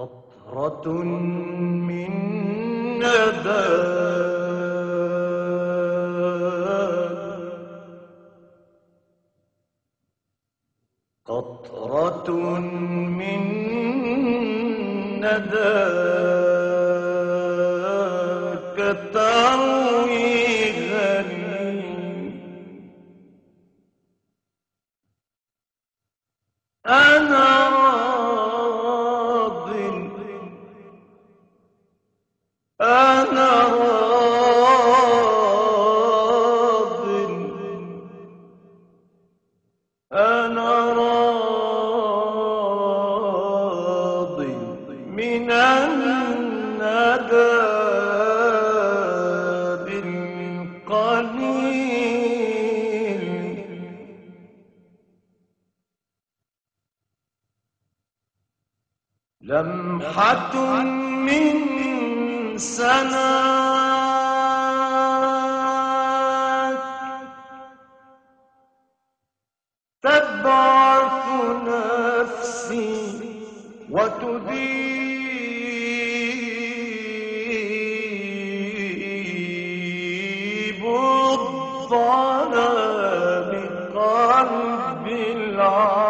قطرة من ندى قطرة من نداك أنا أنا راض من الندى بالقليل. لمحة من سناك تبعث نفسي وتذيب الظلام قلب العالم.